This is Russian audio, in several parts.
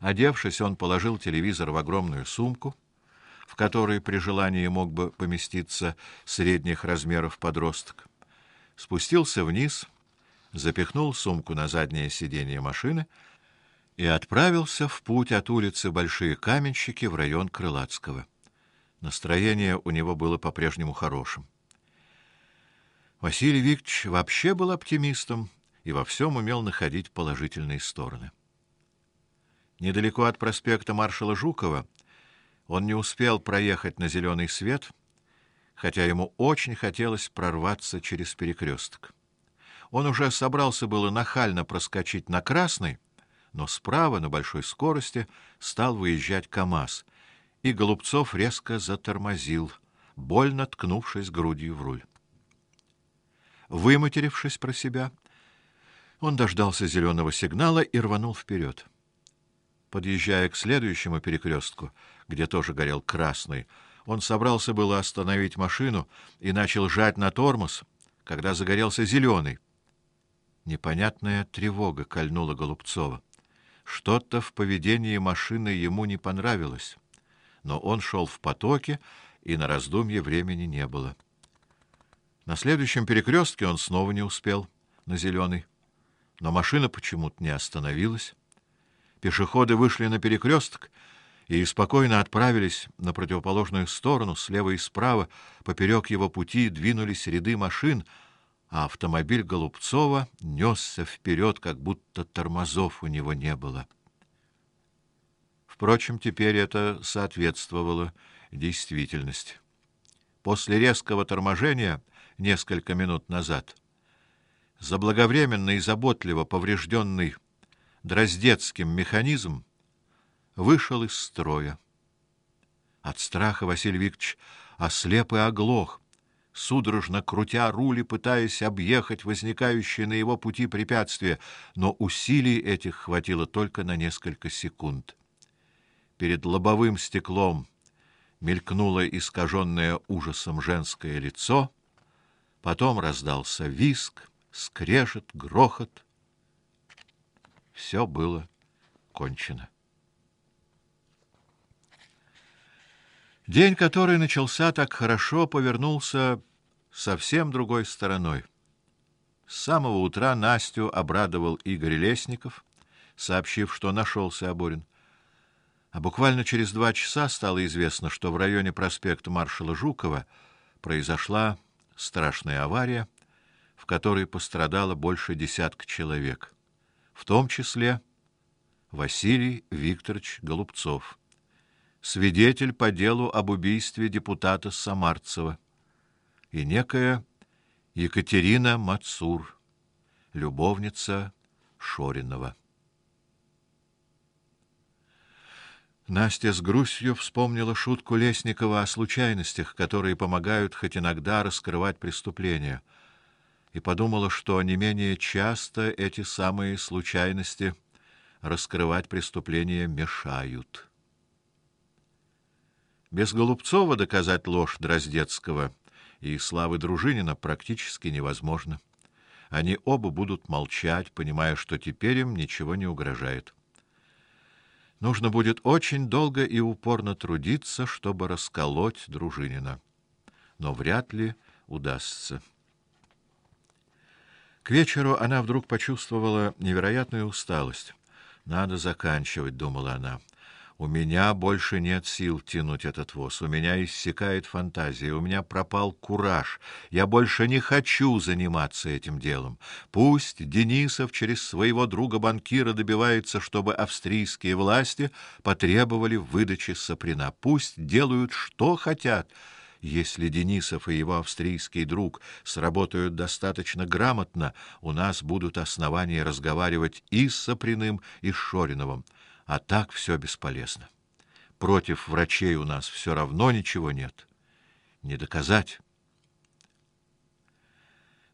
Одевшись, он положил телевизор в огромную сумку, в которой при желании мог бы поместиться средних размеров подросток. Спустился вниз, запихнул сумку на заднее сиденье машины и отправился в путь от улицы Большие Каменщики в район Крылатского. Настроение у него было по-прежнему хорошим. Василий Викторович вообще был оптимистом и во всем умел находить положительные стороны. Недалеко от проспекта маршала Жукова он не успел проехать на зеленый свет, хотя ему очень хотелось прорваться через перекресток. Он уже собрался было нахально проскочить на красный, но справа на большой скорости стал выезжать КАМАЗ, и Голубцов резко затормозил, больно ткнувшись грудью в руль. Выматерившись про себя, он дождался зеленого сигнала и рванул вперед. Подъезжая к следующему перекрестку, где тоже горел красный, он собрался было остановить машину и начал жать на тормоз, когда загорелся зеленый. Непонятная тревога кольнула Голубцова. Что-то в поведении машины ему не понравилось, но он шел в потоке, и на раздумье времени не было. На следующем перекрестке он снова не успел на зеленый, но машина почему-то не остановилась. Пешеходы вышли на перекресток и спокойно отправились на противоположную сторону, слева и справа, поперек его пути двинулись ряды машин, а автомобиль Голубцова несся вперед, как будто тормозов у него не было. Впрочем, теперь это соответствовало действительности. После резкого торможения несколько минут назад заблаговременно и заботливо поврежденный Дроздецким механизм вышел из строя. От страха Василий Викторович ослеп и оглох, судорожно крутя руль и пытаясь объехать возникающие на его пути препятствия, но усилий этих хватило только на несколько секунд. Перед лобовым стеклом мелькнуло искаженное ужасом женское лицо, потом раздался визг, скрежет, грохот — все было кончено. День, который начался так хорошо, повернулся совсем другой стороной. С самого утра Настю обрадовал Игорь Лесников, сообщив, что нашелся Оборин. А буквально через два часа стало известно, что в районе проспекта маршала Жукова произошла страшная авария, в которой пострадало больше десятка человек в том числе Василий Викторович Голубцов, свидетель по делу об убийстве депутата Самарцева, и некая Екатерина Мацур, любовница Шоринова. Настя с грустью вспомнила шутку Лесникова о случайностях, которые помогают хоть иногда раскрывать преступления — и подумала, что не менее часто эти самые случайности раскрывать преступления мешают. Без Голубцова доказать ложь Дроздецкого и Славы Дружинина практически невозможно. Они оба будут молчать, понимая, что теперь им ничего не угрожает. Нужно будет очень долго и упорно трудиться, чтобы расколоть Дружинина. Но вряд ли удастся. К вечеру она вдруг почувствовала невероятную усталость. Надо заканчивать, думала она. У меня больше нет сил тянуть этот воз. У меня иссякает фантазия, у меня пропал кураж. Я больше не хочу заниматься этим делом. Пусть Денисов через своего друга-банкира добивается, чтобы австрийские власти потребовали выдачи Саприна. Пусть делают что хотят. Если Денисов и его австрийский друг сработают достаточно грамотно, у нас будут основания разговаривать и с Саприным, и с Шориновым. А так все бесполезно. Против врачей у нас все равно ничего нет. Не доказать.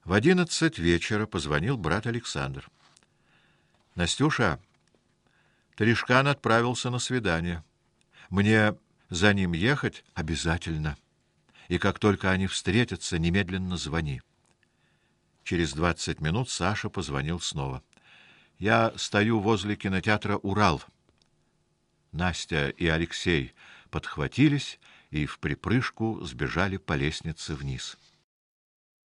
В одиннадцать вечера позвонил брат Александр. Настюша, Тришкан отправился на свидание. Мне за ним ехать обязательно и как только они встретятся, немедленно звони. Через двадцать минут Саша позвонил снова. Я стою возле кинотеатра Урал. Настя и Алексей подхватились и в припрыжку сбежали по лестнице вниз.